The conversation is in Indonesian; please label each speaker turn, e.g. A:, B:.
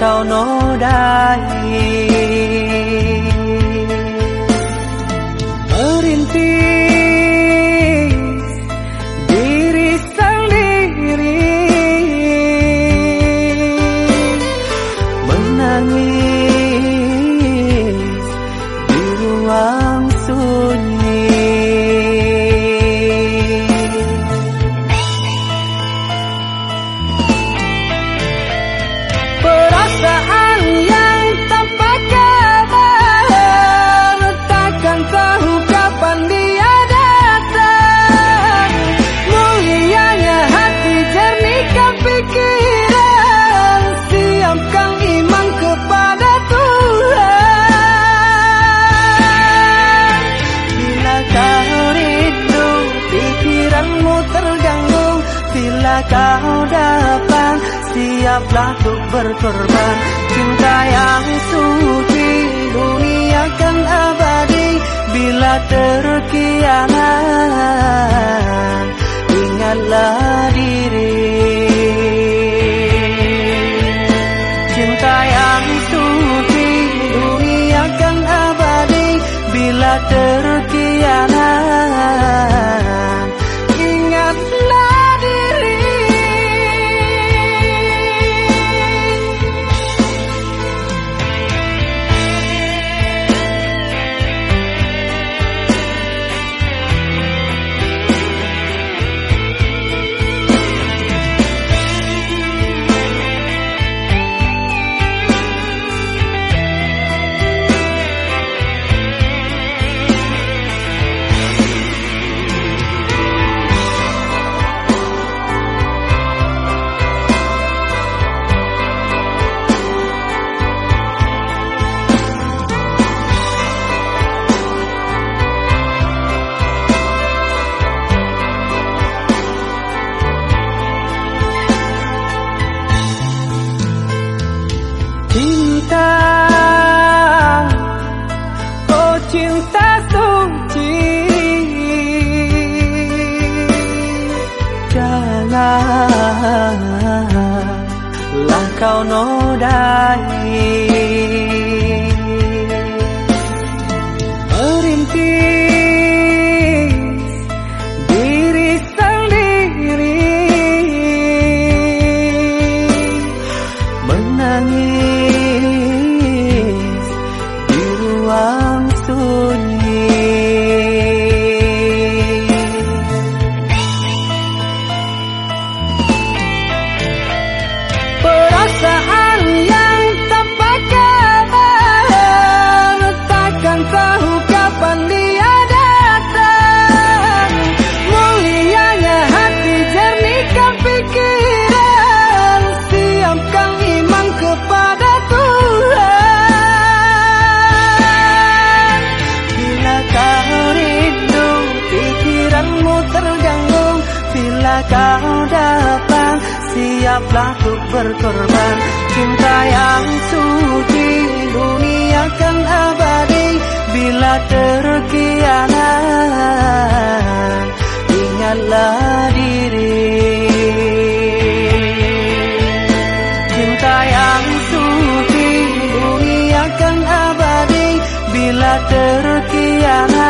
A: cao nó đai. kau dapat Siaplah untuk berkorban. Cinta yang suci Dunia kan abadi Bila terkianat. Ingatlah diri. Cinta yang suci Dunia kan abadi Bila terkianat. kau nodai Siaplah untuk berkorban. Cinta yang suci dunia kan abadi Bila terkianat. Ingatlah diri. Cinta yang suci dunia kan abadi Bila terkianat.